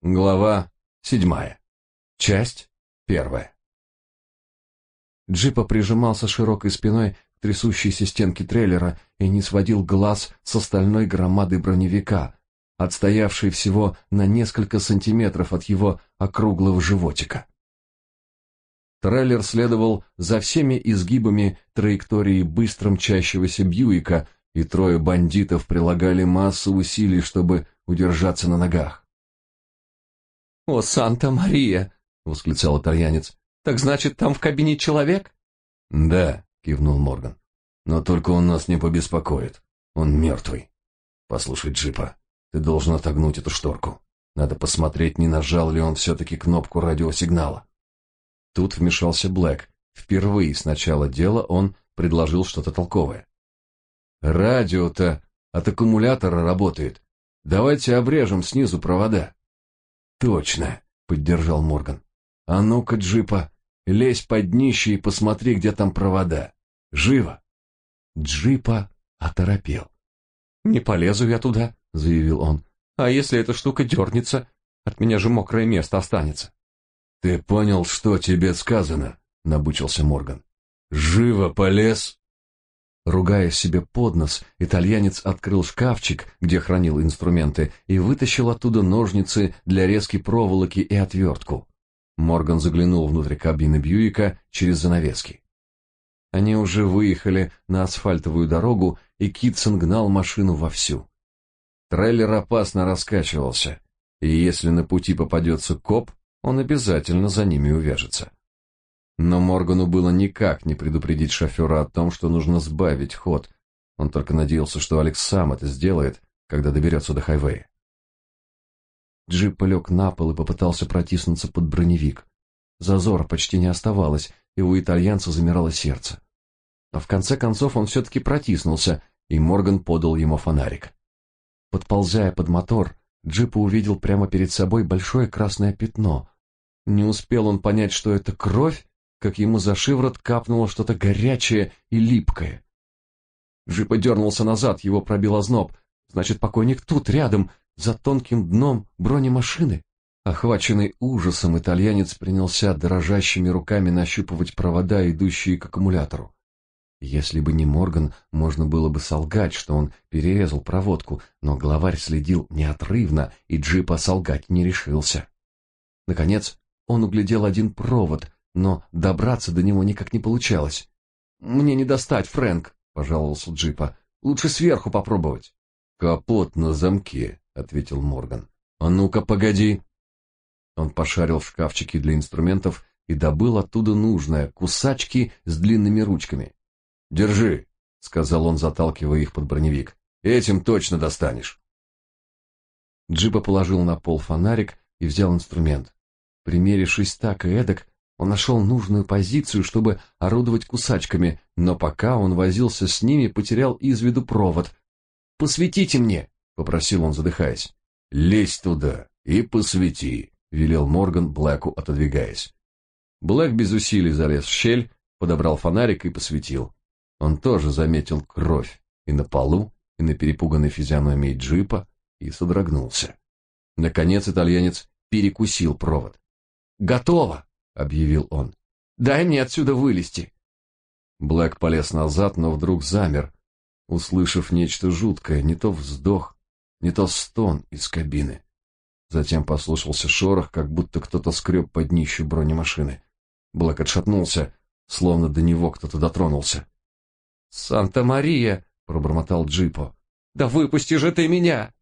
Глава седьмая. Часть первая. Джипа прижимался широкой спиной к трясущейся стенке трейлера и не сводил глаз с остальной громады броневика, отстоявшей всего на несколько сантиметров от его округлого животика. Трейлер следовал за всеми изгибами траектории быстро мчащегося Бьюика, и трое бандитов прилагали массу усилий, чтобы удержаться на ногах. «О, Санта-Мария!» — восклицал итальянец. «Так значит, там в кабине человек?» «Да», — кивнул Морган. «Но только он нас не побеспокоит. Он мертвый. Послушай, Джипа, ты должен отогнуть эту шторку. Надо посмотреть, не нажал ли он все-таки кнопку радиосигнала». Тут вмешался Блэк. Впервые с начала дела он предложил что-то толковое. «Радио-то от аккумулятора работает. Давайте обрежем снизу провода». Точно, поддержал Морган. А ну-ка, джипа, лезь под днище и посмотри, где там провода. Живо. Джипа оторопел. Не полезу я туда, заявил он. А если эта штука дернется, от меня же мокрое место останется. Ты понял, что тебе сказано? набучился Морган. Живо полез Ругая себе под нос, итальянец открыл шкафчик, где хранил инструменты, и вытащил оттуда ножницы для резки проволоки и отвертку. Морган заглянул внутрь кабины Бьюика через занавески. Они уже выехали на асфальтовую дорогу, и Китсон гнал машину вовсю. Трейлер опасно раскачивался, и если на пути попадется коп, он обязательно за ними увяжется. Но Моргану было никак не предупредить шофера о том, что нужно сбавить ход. Он только надеялся, что Алекс сам это сделает, когда доберется до хайвея. Джип полег на пол и попытался протиснуться под броневик. Зазора почти не оставалось, и у итальянца замирало сердце. Но в конце концов он все-таки протиснулся, и Морган подал ему фонарик. Подползая под мотор, Джип увидел прямо перед собой большое красное пятно. Не успел он понять, что это кровь, как ему за шиворот капнуло что-то горячее и липкое. Джип дернулся назад, его пробил озноб. Значит, покойник тут, рядом, за тонким дном бронемашины. Охваченный ужасом, итальянец принялся дрожащими руками нащупывать провода, идущие к аккумулятору. Если бы не Морган, можно было бы солгать, что он перерезал проводку, но главарь следил неотрывно, и джипа солгать не решился. Наконец, он углядел один провод, но добраться до него никак не получалось. «Мне не достать, Фрэнк», — пожаловался Джипа. «Лучше сверху попробовать». «Капот на замке», — ответил Морган. «А ну-ка, погоди». Он пошарил в шкафчике для инструментов и добыл оттуда нужное — кусачки с длинными ручками. «Держи», — сказал он, заталкивая их под броневик. «Этим точно достанешь». Джипа положил на пол фонарик и взял инструмент. Примерившись так и эдак, он нашел нужную позицию, чтобы орудовать кусачками, но пока он возился с ними, потерял из виду провод. «Посветите мне!» — попросил он, задыхаясь. «Лезь туда и посвети», — велел Морган Блэку, отодвигаясь. Блэк без усилий залез в щель, подобрал фонарик и посветил. Он тоже заметил кровь и на полу, и на перепуганной физиономии джипа, и содрогнулся. Наконец итальянец перекусил провод. «Готово!» Объявил он. Дай мне отсюда вылезти. Блэк полез назад, но вдруг замер, услышав нечто жуткое, не то вздох, не то стон из кабины. Затем послышался шорох, как будто кто-то скреб под днищу бронемашины. Блэк отшатнулся, словно до него кто-то дотронулся. «Санта-Мария!» — пробормотал Джипо. «Да выпусти же ты меня!»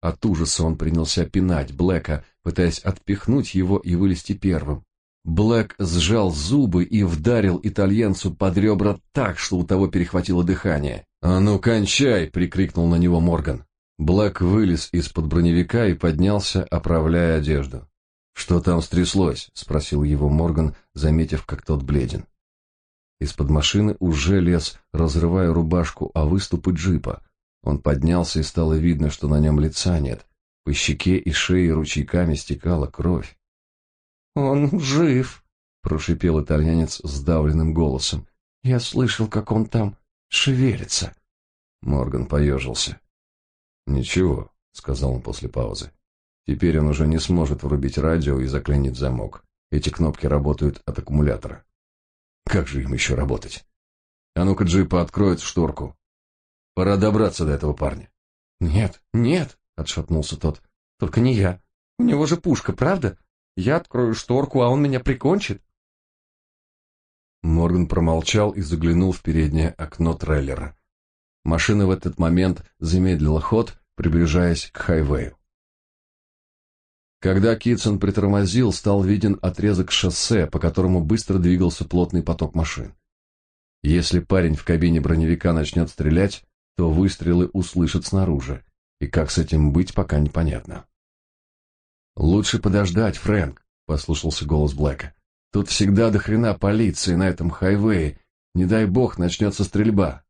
От ужаса он принялся пинать Блэка, пытаясь отпихнуть его и вылезти первым. Блэк сжал зубы и вдарил итальянцу под ребра так, что у того перехватило дыхание. «А ну, кончай!» — прикрикнул на него Морган. Блэк вылез из-под броневика и поднялся, оправляя одежду. «Что там стряслось?» — спросил его Морган, заметив, как тот бледен. Из-под машины уже лез, разрывая рубашку о выступы джипа. Он поднялся, и стало видно, что на нем лица нет. По щеке и шее ручейками стекала кровь. «Он жив», — прошипел итальянец сдавленным голосом. «Я слышал, как он там шевелится». Морган поежился. «Ничего», — сказал он после паузы. Теперь он уже не сможет врубить радио и заклинить замок. Эти кнопки работают от аккумулятора. Как же им еще работать? А ну-ка, Джипа, откроет шторку. Пора добраться до этого парня. Нет, нет, отшатнулся тот. Только не я. У него же пушка, правда? Я открою шторку, а он меня прикончит. Морган промолчал и заглянул в переднее окно трейлера. Машина в этот момент замедлила ход, приближаясь к хайвею. Когда Китсон притормозил, стал виден отрезок шоссе, по которому быстро двигался плотный поток машин. Если парень в кабине броневика начнет стрелять, то выстрелы услышат снаружи, и как с этим быть, пока непонятно. «Лучше подождать, Фрэнк», — послушался голос Блэка. «Тут всегда до хрена полиции на этом хайвее. Не дай бог начнется стрельба».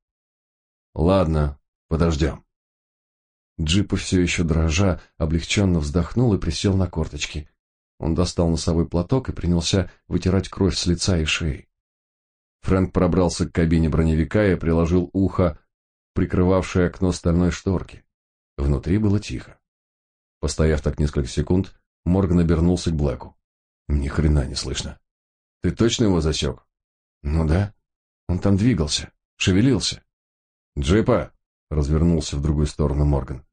«Ладно, подождем». Джип все еще дрожа, облегченно вздохнул и присел на корточки. Он достал носовой платок и принялся вытирать кровь с лица и шеи. Фрэнк пробрался к кабине броневика и приложил ухо, прикрывавшее окно стальной шторки. Внутри было тихо. Постояв так несколько секунд, Морган обернулся к Блэку. Ни хрена не слышно. Ты точно его засек?» Ну да. Он там двигался, шевелился. Джипа развернулся в другую сторону Морган.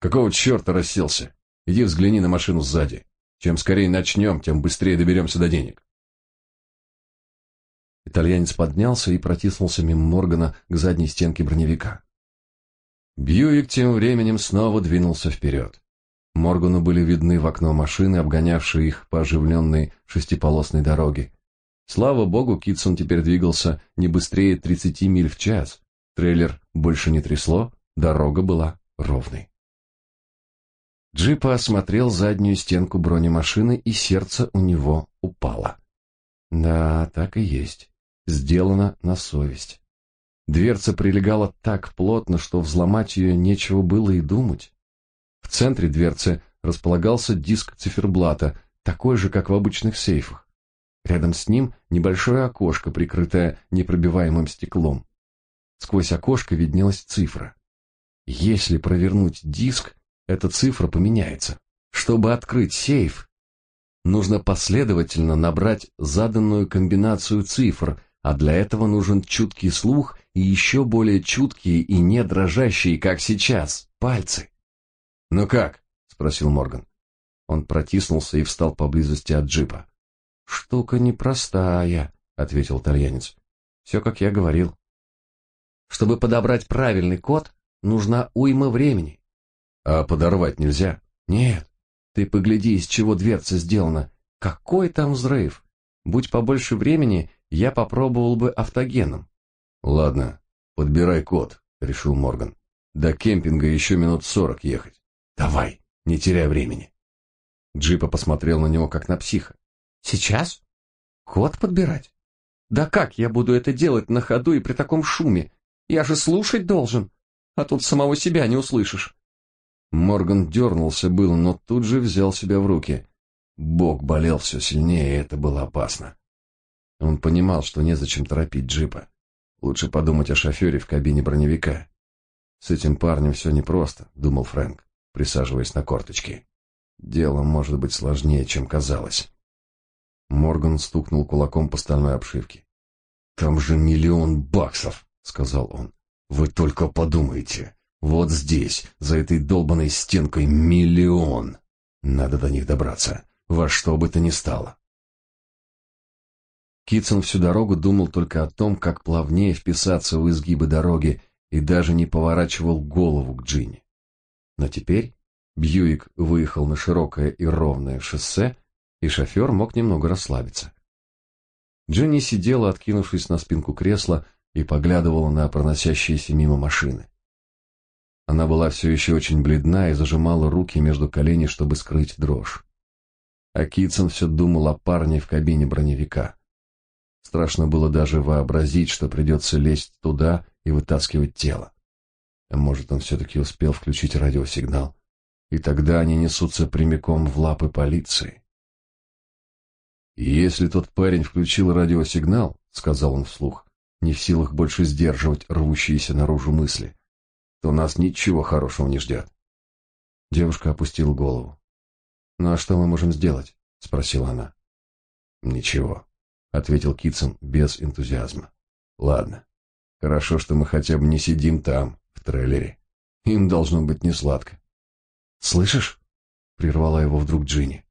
Какого черта расселся? Иди взгляни на машину сзади. Чем скорее начнем, тем быстрее доберемся до денег. Итальянец поднялся и протиснулся мимо Моргана к задней стенке броневика. Бьюик тем временем снова двинулся вперед. Моргану были видны в окно машины, обгонявшие их по оживленной шестиполосной дороге. Слава богу, Китсон теперь двигался не быстрее 30 миль в час. Трейлер больше не трясло, дорога была ровной. Джипа осмотрел заднюю стенку бронемашины, и сердце у него упало. Да, так и есть. Сделано на совесть. Дверца прилегала так плотно, что взломать ее нечего было и думать. В центре дверцы располагался диск циферблата, такой же, как в обычных сейфах. Рядом с ним небольшое окошко, прикрытое непробиваемым стеклом. Сквозь окошко виднелась цифра. Если провернуть диск, эта цифра поменяется. Чтобы открыть сейф, нужно последовательно набрать заданную комбинацию цифр, а для этого нужен чуткий слух и еще более чуткие и не дрожащие, как сейчас, пальцы. «Ну как?» — спросил Морган. Он протиснулся и встал поблизости от джипа. «Штука непростая», — ответил итальянец. «Все, как я говорил. Чтобы подобрать правильный код, нужна уйма времени». «А подорвать нельзя?» «Нет. Ты погляди, из чего дверца сделана. Какой там взрыв? Будь побольше времени, я попробовал бы автогеном». «Ладно, подбирай код», — решил Морган. «До кемпинга еще минут сорок ехать». Давай, не теряй времени. Джипа посмотрел на него как на психа. Сейчас? Код подбирать? Да как я буду это делать на ходу и при таком шуме? Я же слушать должен, а тут самого себя не услышишь. Морган дернулся был, но тут же взял себя в руки. Бок болел все сильнее, и это было опасно. Он понимал, что незачем торопить джипа. Лучше подумать о шофере в кабине броневика. С этим парнем все непросто, думал Фрэнк присаживаясь на корточки. Дело может быть сложнее, чем казалось. Морган стукнул кулаком по стальной обшивке. Там же миллион баксов, сказал он. Вы только подумайте. Вот здесь, за этой долбанной стенкой миллион. Надо до них добраться, во что бы то ни стало. Китсон всю дорогу думал только о том, как плавнее вписаться в изгибы дороги, и даже не поворачивал голову к Джинни. Но теперь Бьюик выехал на широкое и ровное шоссе, и шофер мог немного расслабиться. Дженни сидела, откинувшись на спинку кресла, и поглядывала на проносящиеся мимо машины. Она была все еще очень бледна и зажимала руки между коленей, чтобы скрыть дрожь. А Китсон все думал о парне в кабине броневика. Страшно было даже вообразить, что придется лезть туда и вытаскивать тело. А может, он все-таки успел включить радиосигнал, и тогда они несутся прямиком в лапы полиции. «Если тот парень включил радиосигнал, — сказал он вслух, не в силах больше сдерживать рвущиеся наружу мысли, — то нас ничего хорошего не ждет». Девушка опустила голову. «Ну а что мы можем сделать?» — спросила она. «Ничего», — ответил Китсон без энтузиазма. «Ладно. Хорошо, что мы хотя бы не сидим там, трейлере. Им должно быть несладко». «Слышишь?» — прервала его вдруг Джинни.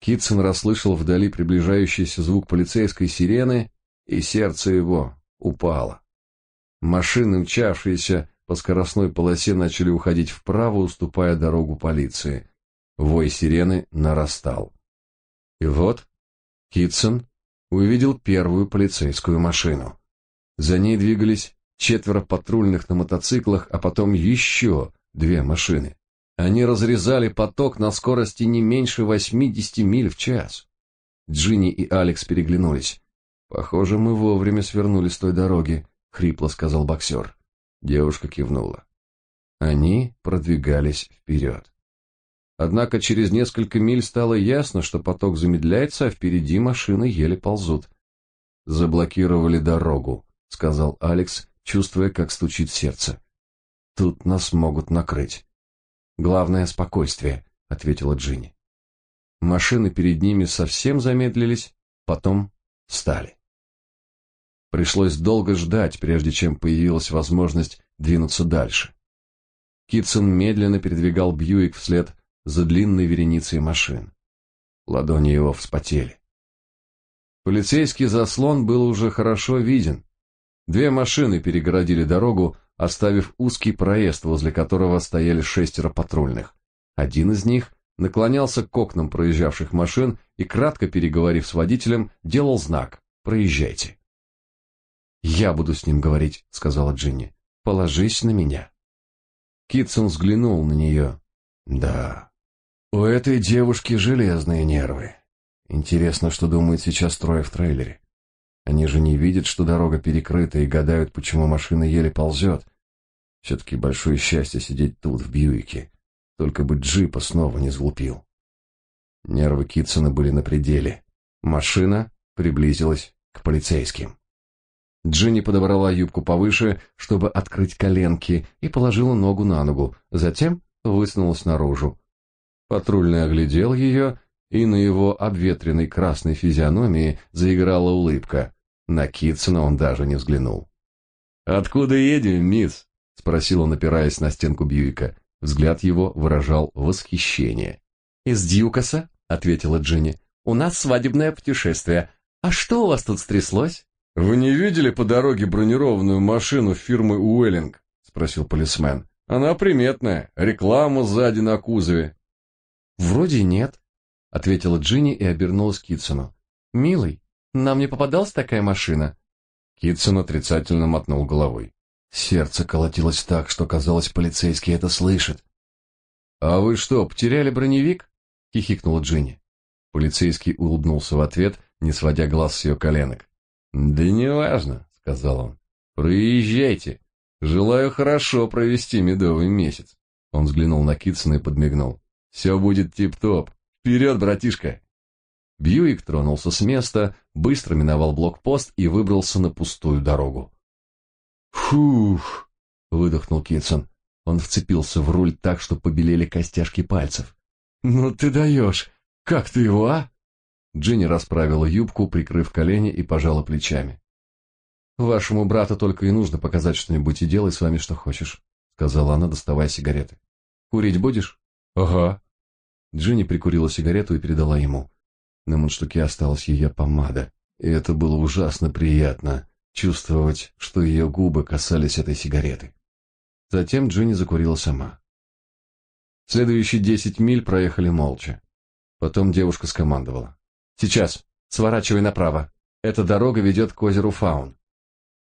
Китсон расслышал вдали приближающийся звук полицейской сирены, и сердце его упало. Машины, мчавшиеся по скоростной полосе, начали уходить вправо, уступая дорогу полиции. Вой сирены нарастал. И вот Китсон увидел первую полицейскую машину. За ней двигались четверо патрульных на мотоциклах, а потом еще две машины. Они разрезали поток на скорости не меньше 80 миль в час. Джинни и Алекс переглянулись. «Похоже, мы вовремя свернули с той дороги», — хрипло сказал боксер. Девушка кивнула. Они продвигались вперед. Однако через несколько миль стало ясно, что поток замедляется, а впереди машины еле ползут. «Заблокировали дорогу», — сказал Алекс, чувствуя, как стучит сердце. «Тут нас могут накрыть». «Главное — спокойствие», — ответила Джинни. Машины перед ними совсем замедлились, потом встали. Пришлось долго ждать, прежде чем появилась возможность двинуться дальше. Китсон медленно передвигал Бьюик вслед за длинной вереницей машин. Ладони его вспотели. Полицейский заслон был уже хорошо виден. Две машины перегородили дорогу, оставив узкий проезд, возле которого стояли шестеро патрульных. Один из них наклонялся к окнам проезжавших машин и, кратко переговорив с водителем, делал знак «Проезжайте». «Я буду с ним говорить», — сказала Джинни. «Положись на меня». Китсон взглянул на нее. «Да, у этой девушки железные нервы. Интересно, что думают сейчас трое в трейлере. Они же не видят, что дорога перекрыта и гадают, почему машина еле ползет. Все-таки большое счастье сидеть тут, в Бьюике. Только бы джипа снова не сглупил. Нервы Китсона были на пределе. Машина приблизилась к полицейским. Джинни подобрала юбку повыше, чтобы открыть коленки, и положила ногу на ногу, затем высунулась наружу. Патрульный оглядел ее, и на его обветренной красной физиономии заиграла улыбка. На Китсона он даже не взглянул. «Откуда едем, мисс?» — спросил он, опираясь на стенку Бьюика. Взгляд его выражал восхищение. «Из Дьюкаса?» — ответила Джинни. «У нас свадебное путешествие. А что у вас тут стряслось?» «Вы не видели по дороге бронированную машину фирмы Уэллинг?» — спросил полисмен. «Она приметная, реклама сзади на кузове». «Вроде нет», — ответила Джинни и обернулась к Китсону. «Милый, нам не попадалась такая машина?» Китсон отрицательно мотнул головой. Сердце колотилось так, что казалось, полицейский это слышит. «А вы что, потеряли броневик?» — хихикнула Джинни. Полицейский улыбнулся в ответ, не сводя глаз с ее коленок. «Да неважно», — сказал он. «Проезжайте. Желаю хорошо провести медовый месяц». Он взглянул на Китсона и подмигнул. Все будет тип-топ. Вперед, братишка!» Бьюик тронулся с места, быстро миновал блокпост и выбрался на пустую дорогу. «Фух!» — выдохнул Китсон. Он вцепился в руль так, что побелели костяшки пальцев. «Ну ты даешь! Как ты его, а?» Джинни расправила юбку, прикрыв колени и пожала плечами. «Вашему брату только и нужно показать что-нибудь и делай с вами что хочешь», — сказала она, доставая сигареты. «Курить будешь?» «Ага», Джинни прикурила сигарету и передала ему. На мундштуке осталась ее помада, и это было ужасно приятно чувствовать, что ее губы касались этой сигареты. Затем Джинни закурила сама. Следующие десять миль проехали молча. Потом девушка скомандовала: "Сейчас, сворачивай направо. Эта дорога ведет к озеру Фаун".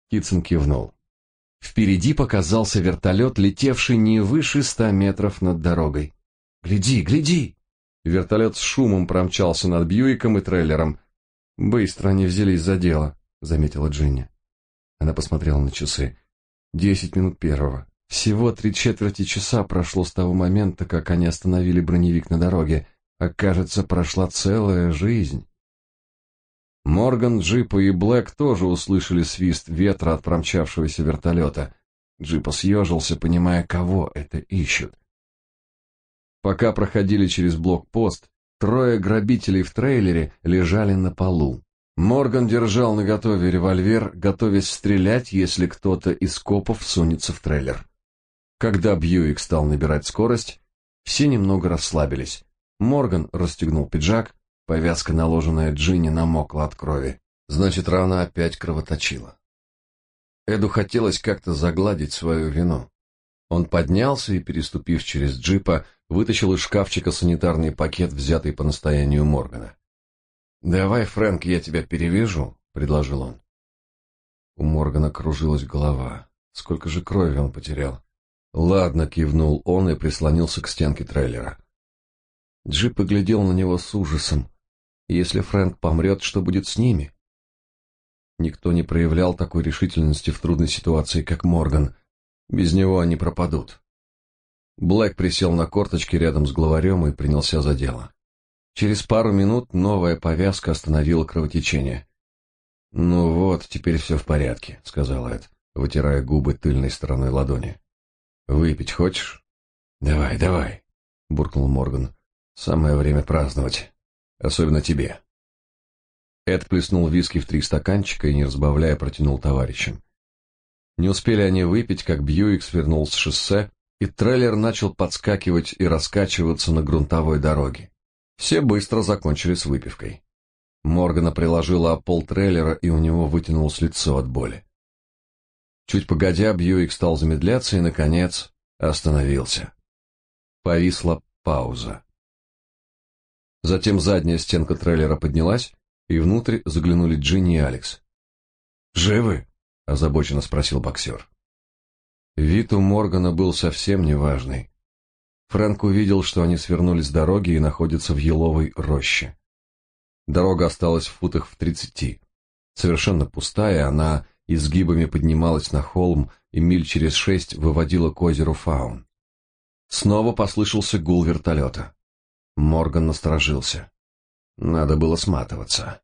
Китсон кивнул. Впереди показался вертолет, летевший не выше ста метров над дорогой. «Гляди, гляди!» Вертолет с шумом промчался над Бьюиком и трейлером. «Быстро они взялись за дело», — заметила Джинни. Она посмотрела на часы. «Десять минут первого. Всего три четверти часа прошло с того момента, как они остановили броневик на дороге, а, кажется, прошла целая жизнь». Морган, Джипа и Блэк тоже услышали свист ветра от промчавшегося вертолета. Джипа съежился, понимая, кого это ищут. Пока проходили через блокпост, Трое грабителей в трейлере лежали на полу. Морган держал наготове револьвер, готовясь стрелять, если кто-то из копов сунется в трейлер. Когда Бьюик стал набирать скорость, все немного расслабились. Морган расстегнул пиджак, повязка, наложенная Джинни, намокла от крови. Значит, рана опять кровоточила. Эду хотелось как-то загладить свою вину. Он поднялся и, переступив через джипа, вытащил из шкафчика санитарный пакет, взятый по настоянию Моргана. «Давай, Фрэнк, я тебя перевяжу», — предложил он. У Моргана кружилась голова. Сколько же крови он потерял? «Ладно», — кивнул он и прислонился к стенке трейлера. Джип поглядел на него с ужасом. Если Фрэнк помрет, что будет с ними? Никто не проявлял такой решительности в трудной ситуации, как Морган. Без него они пропадут. Блэк присел на корточки рядом с главарем и принялся за дело. Через пару минут новая повязка остановила кровотечение. «Ну вот, теперь все в порядке», — сказал Эд, вытирая губы тыльной стороной ладони. «Выпить хочешь?» «Давай, давай», — буркнул Морган. «Самое время праздновать. Особенно тебе». Эд плеснул виски в три стаканчика и, не разбавляя, протянул товарищам. Не успели они выпить, как Бьюик свернул с шоссе, и трейлер начал подскакивать и раскачиваться на грунтовой дороге. Все быстро закончили с выпивкой. Моргана приложила о пол трейлера, и у него вытянулось лицо от боли. Чуть погодя, Бьюик стал замедляться и, наконец, остановился. Повисла пауза. Затем задняя стенка трейлера поднялась, и внутрь заглянули Джинни и Алекс. «Живы?» — озабоченно спросил боксер. Вид у Моргана был совсем неважный. Фрэнк увидел, что они свернули с дороги и находятся в еловой роще. Дорога осталась в футах в тридцати. Совершенно пустая, она изгибами поднималась на холм и миль через шесть выводила к озеру Фаун. Снова послышался гул вертолета. Морган насторожился. Надо было сматываться.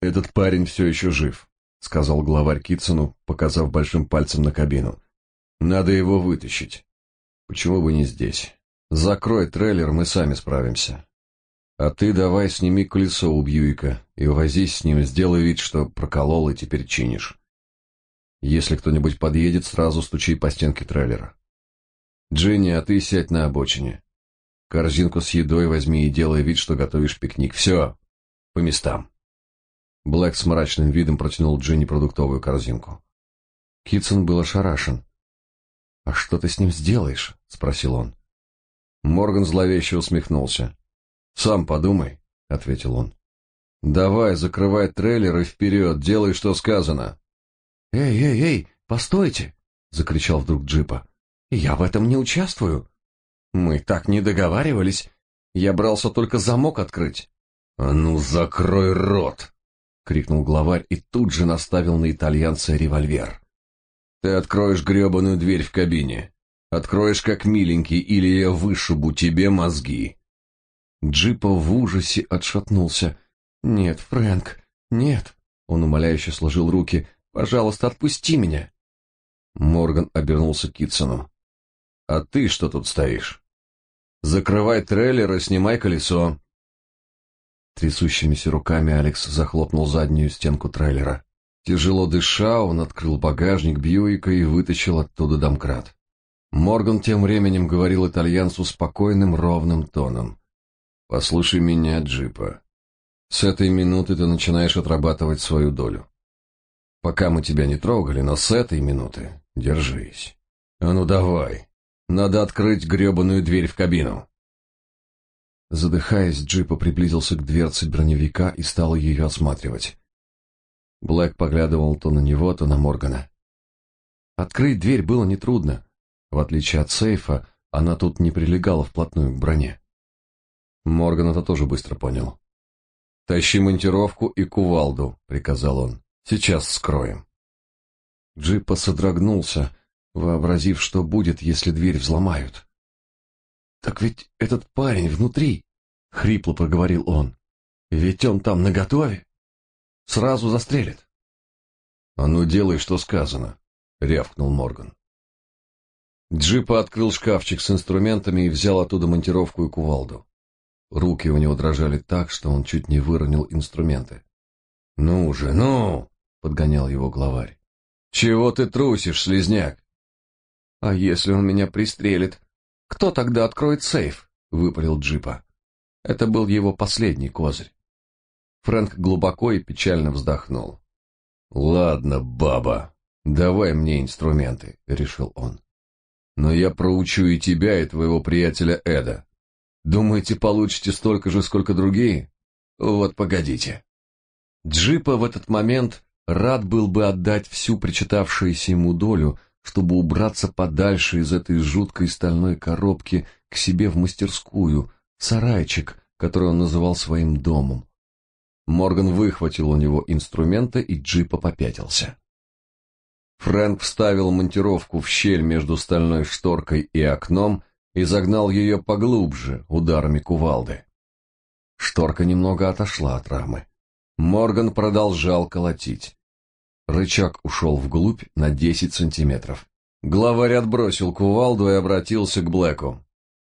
«Этот парень все еще жив», — сказал главарь Китсону, показав большим пальцем на кабину. «Надо его вытащить. Почему бы не здесь? Закрой трейлер, мы сами справимся. А ты давай сними колесо у Бьюика и возись с ним, сделай вид, что проколол и теперь чинишь. Если кто-нибудь подъедет, сразу стучи по стенке трейлера. Джинни, а ты сядь на обочине. Корзинку с едой возьми и делай вид, что готовишь пикник. Все, по местам. Блэк с мрачным видом протянул Джинни продуктовую корзинку. Китсон был ошарашен. «А что ты с ним сделаешь?» — спросил он. Морган зловеще усмехнулся. «Сам подумай», — ответил он. «Давай, закрывай трейлер и вперед, делай, что сказано». «Эй, эй, эй, постойте!» — закричал вдруг Джипа. «Я в этом не участвую. Мы так не договаривались. Я брался только замок открыть. А ну закрой рот, крикнул главарь и тут же наставил на итальянца револьвер. Ты откроешь грёбаную дверь в кабине. Откроешь как миленький, или я вышибу тебе мозги. Джипа в ужасе отшатнулся. Нет, Фрэнк, нет. Он умоляюще сложил руки. Пожалуйста, отпусти меня. Морган обернулся к Китсону. А ты что тут стоишь? Закрывай трейлер и снимай колесо. Трясущимися руками Алекс захлопнул заднюю стенку трейлера. Тяжело дыша, он открыл багажник Бьюика и вытащил оттуда домкрат. Морган тем временем говорил итальянцу спокойным, ровным тоном. «Послушай меня, Джипа. С этой минуты ты начинаешь отрабатывать свою долю. Пока мы тебя не трогали, но с этой минуты держись. А ну давай, надо открыть гребаную дверь в кабину. Задыхаясь, Джипа приблизился к дверце броневика и стал ее осматривать. Блэк поглядывал то на него, то на Моргана. Открыть дверь было нетрудно. В отличие от сейфа, она тут не прилегала вплотную к броне. Морган это тоже быстро понял. «Тащи монтировку и кувалду», — приказал он. «Сейчас скроем». Джипа содрогнулся, вообразив, что будет, если дверь взломают. «Так ведь этот парень внутри!» — хрипло проговорил он. «Ведь он там наготове! Сразу застрелит!» «А ну делай, что сказано!» — рявкнул Морган. Джипа открыл шкафчик с инструментами и взял оттуда монтировку и кувалду. Руки у него дрожали так, что он чуть не выронил инструменты. «Ну же, ну!» — подгонял его главарь. «Чего ты трусишь, слезняк?» «А если он меня пристрелит? Кто тогда откроет сейф?» — выпалил Джипа. Это был его последний козырь. Фрэнк глубоко и печально вздохнул. «Ладно, баба, давай мне инструменты», — решил он. «Но я проучу и тебя, и твоего приятеля Эда. Думаете, получите столько же, сколько другие? Вот погодите». Джипа в этот момент рад был бы отдать всю причитавшуюся ему долю, чтобы убраться подальше из этой жуткой стальной коробки к себе в мастерскую, сарайчик, который он называл своим домом. Морган выхватил у него инструменты, и джипа попятился. Фрэнк вставил монтировку в щель между стальной шторкой и окном и загнал ее поглубже ударами кувалды. Шторка немного отошла от рамы. Морган продолжал колотить. Рычаг ушел вглубь на десять сантиметров. Главарь отбросил кувалду и обратился к Блэку.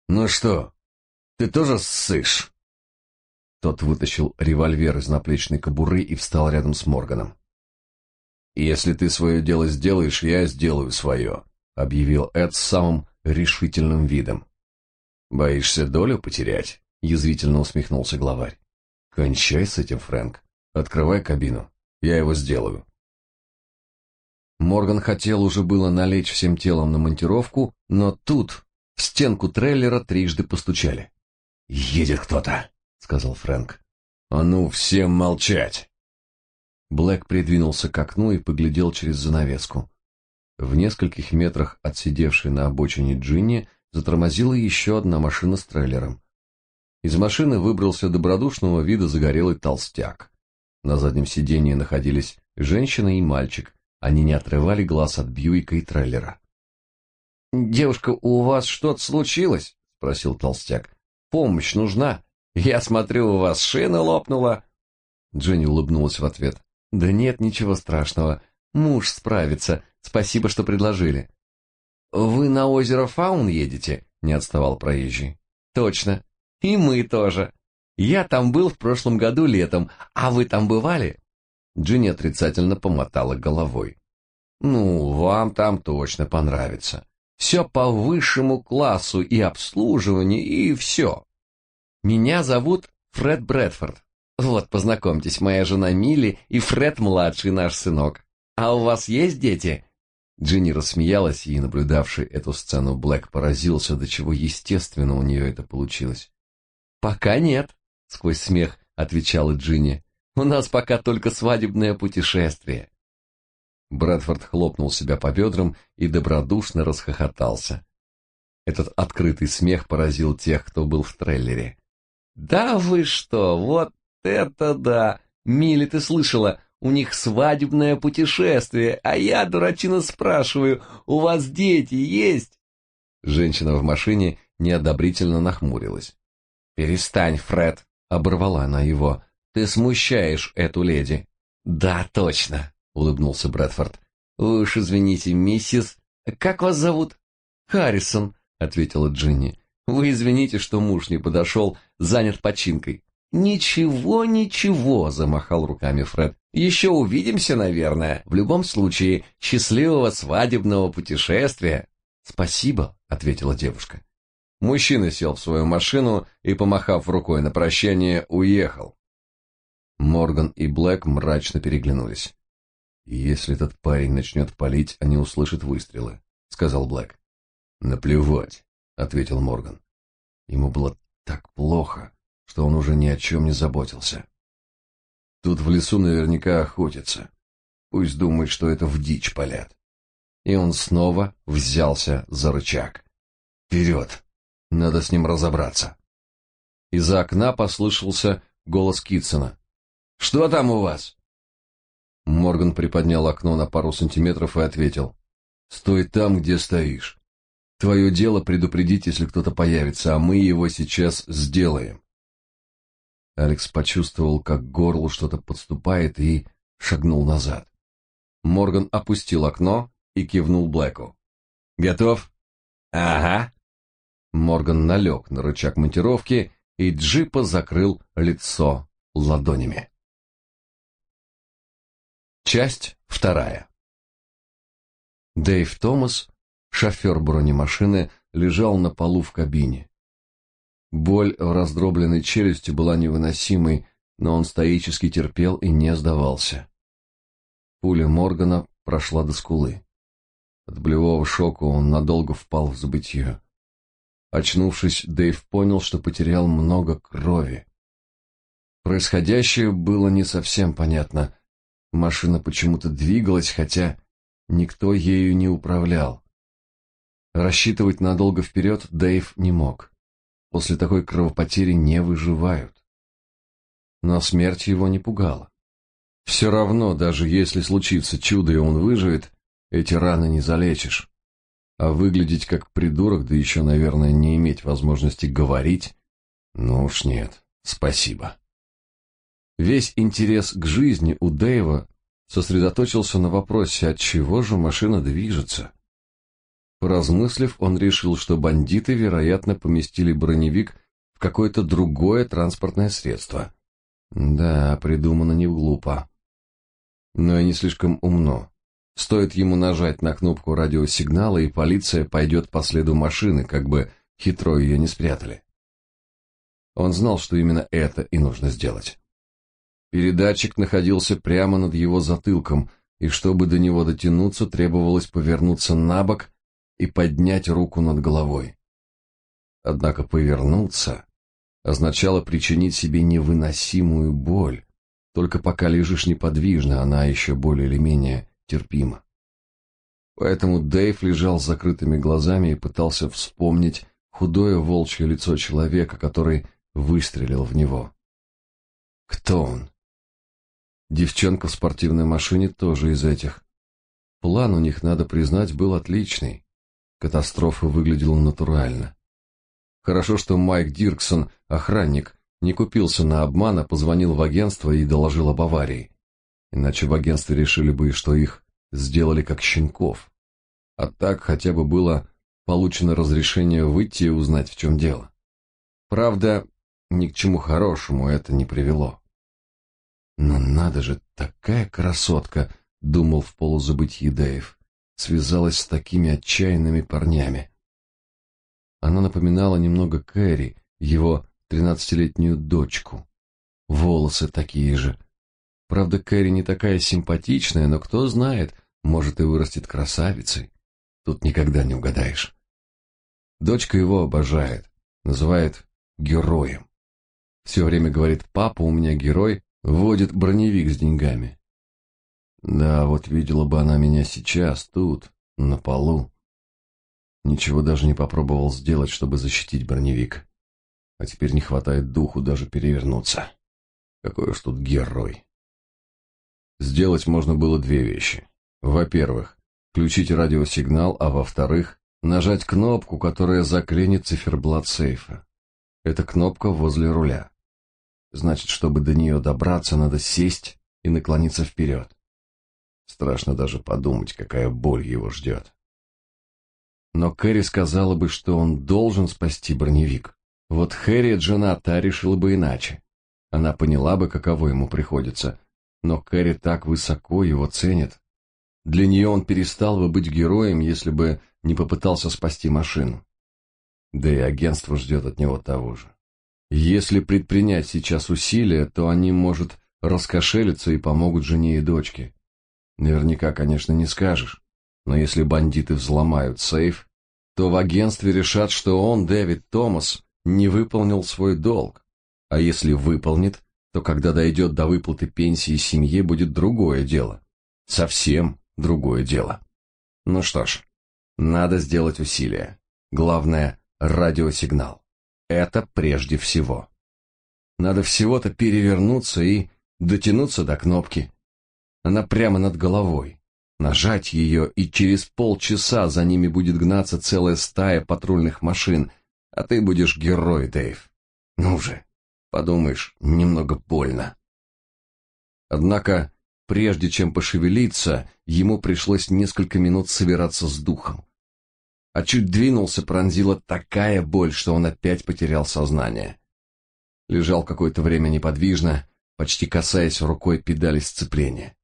«Ну что, ты тоже ссышь?» Тот вытащил револьвер из наплечной кобуры и встал рядом с Морганом. «Если ты свое дело сделаешь, я сделаю свое», — объявил Эд с самым решительным видом. «Боишься долю потерять?» — язвительно усмехнулся главарь. «Кончай с этим, Фрэнк. Открывай кабину. Я его сделаю». Морган хотел уже было налечь всем телом на монтировку, но тут в стенку трейлера трижды постучали. «Едет кто-то!» Сказал Фрэнк. А ну всем молчать. Блэк придвинулся к окну и поглядел через занавеску. В нескольких метрах от сидевшей на обочине Джинни затормозила еще одна машина с трейлером. Из машины выбрался добродушного вида загорелый толстяк. На заднем сиденье находились женщина и мальчик. Они не отрывали глаз от Бьюика и трейлера. «Девушка, у вас что-то случилось?» — спросил толстяк. «Помощь нужна?» Я смотрю, у вас шина лопнула. Дженни улыбнулась в ответ. Да нет, ничего страшного. Муж справится. Спасибо, что предложили. Вы на озеро Фаун едете? Не отставал проезжий. Точно. И мы тоже. Я там был в прошлом году летом, а вы там бывали? Джинни отрицательно помотала головой. Ну, вам там точно понравится. Все по высшему классу и обслуживание, и все. Меня зовут Фред Брэдфорд. Вот, познакомьтесь, моя жена Милли и Фред младший наш сынок. А у вас есть дети? Джинни рассмеялась, и наблюдавший эту сцену Блэк поразился, до чего естественно у нее это получилось. Пока нет, сквозь смех отвечала Джинни. У нас пока только свадебное путешествие. Брэдфорд хлопнул себя по бедрам и добродушно расхохотался. Этот открытый смех поразил тех, кто был в трейлере. Да вы что, вот это да! Милли, ты слышала, у них свадебное путешествие, а я, дурачина, спрашиваю, у вас дети есть? Женщина в машине неодобрительно нахмурилась. «Перестань, Фред!» — оборвала она его. «Ты смущаешь эту леди». «Да, точно!» — улыбнулся Брэдфорд. «Вы уж извините, миссис... Как вас зовут?» «Харрисон», — ответила Джинни. Вы извините, что муж не подошел, занят починкой. Ничего, ничего, замахал руками Фред. Еще увидимся, наверное. В любом случае, счастливого свадебного путешествия. Спасибо, ответила девушка. Мужчина сел в свою машину и, помахав рукой на прощание, уехал. Морган и Блэк мрачно переглянулись. «Если этот парень начнет палить, они услышат выстрелы», — сказал Блэк. «Наплевать. — ответил Морган. Ему было так плохо, что он уже ни о чем не заботился. Тут в лесу наверняка охотятся. Пусть думает, что это в дичь палят. И он снова взялся за рычаг. Вперед! Надо с ним разобраться. Из-за окна послышался голос Китсона. «Что там у вас?» Морган приподнял окно на пару сантиметров и ответил. «Стой там, где стоишь. Твое дело предупредить, если кто-то появится, а мы его сейчас сделаем. Алекс почувствовал, как к горлу что-то подступает и шагнул назад. Морган опустил окно и кивнул Блэку. Готов? Ага. Морган налег на рычаг монтировки и джипа закрыл лицо ладонями. Часть вторая. Дэйв Томас, шофер бронемашины, лежал на полу в кабине. Боль в раздробленной челюсти была невыносимой, но он стоически терпел и не сдавался. Пуля Моргана прошла до скулы. От болевого шока он надолго впал в забытье. Очнувшись, Дэйв понял, что потерял много крови. Происходящее было не совсем понятно. Машина почему-то двигалась, хотя никто ею не управлял. Рассчитывать надолго вперед Дэйв не мог. После такой кровопотери не выживают. Но смерть его не пугала. Все равно, даже если случится чудо и он выживет, эти раны не залечишь. А выглядеть как придурок, да еще, наверное, не иметь возможности говорить, ну уж нет, спасибо. Весь интерес к жизни у Дэйва сосредоточился на вопросе, от чего же машина движется. Поразмыслив, он решил, что бандиты, вероятно, поместили броневик в какое-то другое транспортное средство. Да, придумано не глупо. Но и не слишком умно. Стоит ему нажать на кнопку радиосигнала, и полиция пойдет по следу машины, как бы хитро ее не спрятали. Он знал, что именно это и нужно сделать. Передатчик находился прямо над его затылком, и чтобы до него дотянуться, требовалось повернуться на бок и поднять руку над головой. Однако повернуться означало причинить себе невыносимую боль. Только пока лежишь неподвижно, она еще более или менее терпима. Поэтому Дэйв лежал с закрытыми глазами и пытался вспомнить худое волчье лицо человека, который выстрелил в него. Кто он? Девчонка в спортивной машине тоже из этих. План у них, надо признать, был отличный. Катастрофа выглядела натурально. Хорошо, что Майк Дирксон, охранник, не купился на обман, а позвонил в агентство и доложил об аварии. Иначе в агентстве решили бы, что их сделали как щенков. А так хотя бы было получено разрешение выйти и узнать, в чем дело. Правда, ни к чему хорошему это не привело. Но надо же, такая красотка, думал в полузабытии Дэйв, связалась с такими отчаянными парнями. Она напоминала немного Кэрри, его тринадцатилетнюю дочку. Волосы такие же. Правда, Кэрри не такая симпатичная, но кто знает, может и вырастет красавицей. Тут никогда не угадаешь. Дочка его обожает, называет героем. Все время говорит: "Папа у меня герой, Водит броневик с деньгами. Да, вот видела бы она меня сейчас, тут, на полу. Ничего даже не попробовал сделать, чтобы защитить броневик. А теперь не хватает духу даже перевернуться. Какой уж тут герой. Сделать можно было две вещи. Во-первых, включить радиосигнал, а во-вторых, нажать кнопку, которая заклинит циферблат сейфа. Эта кнопка возле руля. Значит, чтобы до нее добраться, надо сесть и наклониться вперед. Страшно даже подумать, какая боль его ждет. Но Кэрри сказала бы, что он должен спасти броневик. Вот Хэрриет, жена, та решила бы иначе. Она поняла бы, каково ему приходится. Но Кэрри так высоко его ценит. Для нее он перестал бы быть героем, если бы не попытался спасти машину. Да и агентство ждет от него того же. Если предпринять сейчас усилия, то они, может, раскошелятся и помогут жене и дочке. Наверняка, конечно, не скажешь, но если бандиты взломают сейф, то в агентстве решат, что он, Дэвид Томас, не выполнил свой долг. А если выполнит, то когда дойдет до выплаты пенсии семье, будет другое дело. Совсем другое дело. Ну что ж, надо сделать усилия. Главное — радиосигнал. Это прежде всего. Надо всего-то перевернуться и дотянуться до кнопки. Она прямо над головой. Нажать ее, и через полчаса за ними будет гнаться целая стая патрульных машин, а ты будешь герой, Дэйв. Ну же, подумаешь, немного больно. Однако, прежде чем пошевелиться, ему пришлось несколько минут собираться с духом а чуть двинулся, пронзила такая боль, что он опять потерял сознание. лежал какое-то время неподвижно, почти касаясь рукой педали сцепления.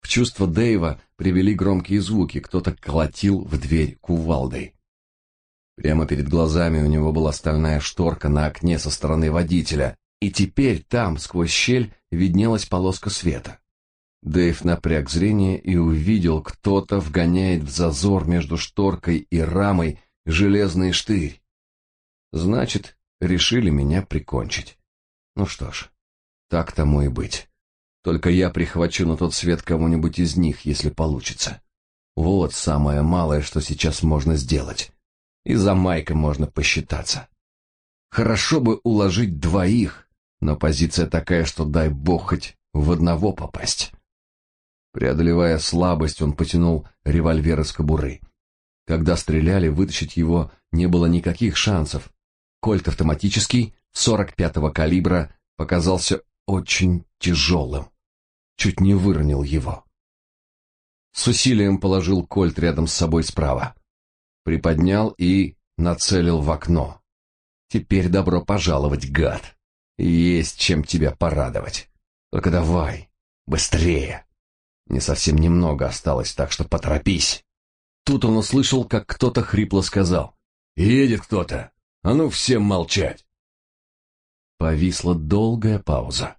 В чувство Дэйва привели громкие звуки, кто-то колотил в дверь кувалдой. Прямо перед глазами у него была стальная шторка на окне со стороны водителя, и теперь там, сквозь щель, виднелась полоска света. Дэйв напряг зрение и увидел, кто-то вгоняет в зазор между шторкой и рамой железный штырь. Значит, решили меня прикончить. Ну что ж, так тому и быть. Только я прихвачу на тот свет кому-нибудь из них, если получится. Вот самое малое, что сейчас можно сделать. И за Майка можно посчитаться. Хорошо бы уложить двоих, но позиция такая, что дай бог хоть в одного попасть. Преодолевая слабость, он потянул револьвер из кобуры. Когда стреляли, вытащить его не было никаких шансов. Кольт автоматический, 45-го калибра, показался очень тяжелым. Чуть не выронил его. С усилием положил кольт рядом с собой справа. Приподнял и нацелил в окно. Теперь добро пожаловать, гад. Есть чем тебя порадовать. Только давай, быстрее. Не совсем немного осталось, так что поторопись. Тут он услышал, как кто-то хрипло сказал. «Едет кто-то! А ну всем молчать!» Повисла долгая пауза.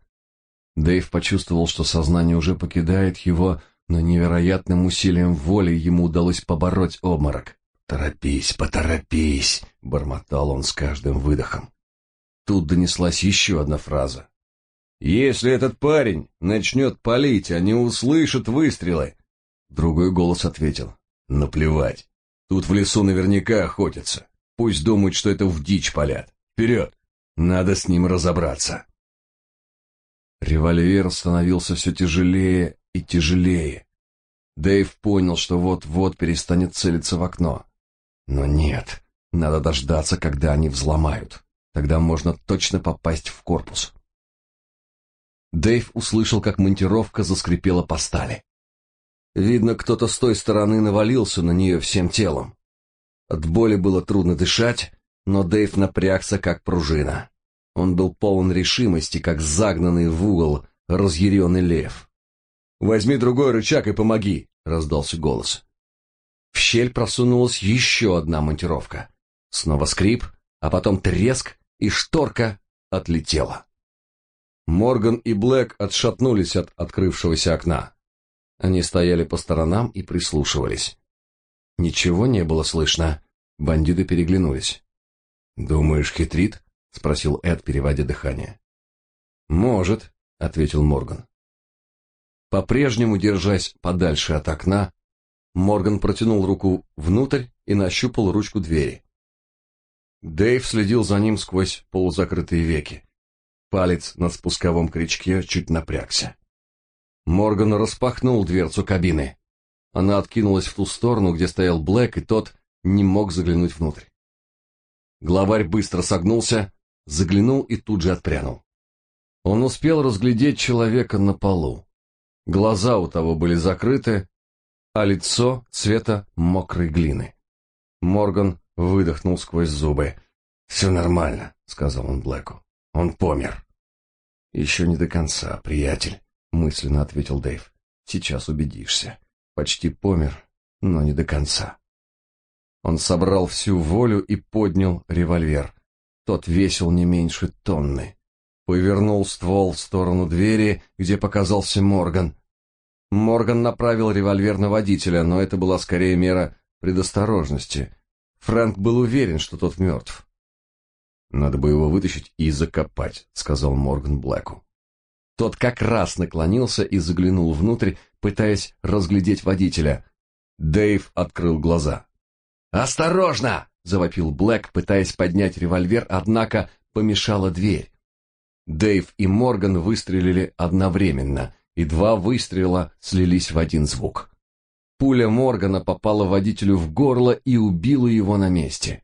Дэйв почувствовал, что сознание уже покидает его, но невероятным усилием воли ему удалось побороть обморок. «Торопись, поторопись!» — бормотал он с каждым выдохом. Тут донеслась еще одна фраза. Если этот парень начнет палить, они услышат выстрелы. Другой голос ответил. Наплевать. Тут в лесу наверняка охотятся. Пусть думают, что это в дичь палят. Вперед! Надо с ним разобраться. Револьвер становился все тяжелее и тяжелее. Дэйв понял, что вот-вот перестанет целиться в окно. Но нет, надо дождаться, когда они взломают. Тогда можно точно попасть в корпус. Дэйв услышал, как монтировка заскрипела по стали. Видно, кто-то с той стороны навалился на нее всем телом. От боли было трудно дышать, но Дэйв напрягся, как пружина. Он был полон решимости, как загнанный в угол разъяренный лев. «Возьми другой рычаг и помоги!» — раздался голос. В щель просунулась еще одна монтировка. Снова скрип, а потом треск, и шторка отлетела. Морган и Блэк отшатнулись от открывшегося окна. Они стояли по сторонам и прислушивались. Ничего не было слышно. Бандиты переглянулись. «Думаешь, хитрит?» — спросил Эд, переводя дыхание. «Может», — ответил Морган. По-прежнему, держась подальше от окна, Морган протянул руку внутрь и нащупал ручку двери. Дэйв следил за ним сквозь полузакрытые веки. Палец на спусковом крючке чуть напрягся. Морган распахнул дверцу кабины. Она откинулась в ту сторону, где стоял Блэк, и тот не мог заглянуть внутрь. Главарь быстро согнулся, заглянул и тут же отпрянул. Он успел разглядеть человека на полу. Глаза у того были закрыты, а лицо цвета мокрой глины. Морган выдохнул сквозь зубы. «Все нормально», — сказал он Блэку. Он помер. Еще не до конца, приятель, мысленно ответил Дэйв. Сейчас убедишься. Почти помер, но не до конца. Он собрал всю волю и поднял револьвер. Тот весил не меньше тонны. Повернул ствол в сторону двери, где показался Морган. Морган направил револьвер на водителя, но это была скорее мера предосторожности. Фрэнк был уверен, что тот мертв. Надо бы его вытащить и закопать, сказал Морган Блэку. Тот как раз наклонился и заглянул внутрь, пытаясь разглядеть водителя. Дэйв открыл глаза. «Осторожно!» — завопил Блэк, пытаясь поднять револьвер, однако помешала дверь. Дэйв и Морган выстрелили одновременно, и два выстрела слились в один звук. Пуля Моргана попала водителю в горло и убила его на месте.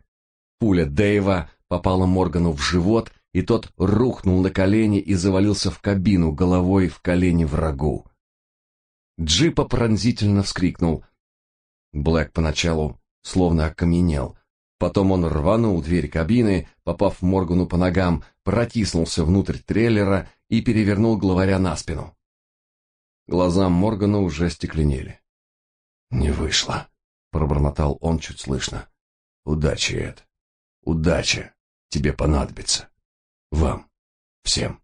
Пуля Дэйва попала Моргану в живот, и тот рухнул на колени и завалился в кабину головой в колени врагу. Джипа пронзительно вскрикнул. Блэк поначалу словно окаменел, Потом он рванул дверь кабины, попав Моргану по ногам, протиснулся внутрь трейлера и перевернул главаря на спину. Глаза Моргана уже стекленели. «Не вышло», — пробормотал он чуть слышно. «Удачи, Эд. Удача тебе понадобится. Вам. Всем».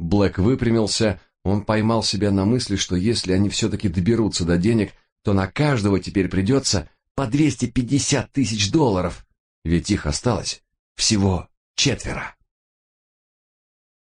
Блэк выпрямился, он поймал себя на мысли, что если они все-таки доберутся до денег, то на каждого теперь придется по 250 тысяч долларов, ведь их осталось всего четверо.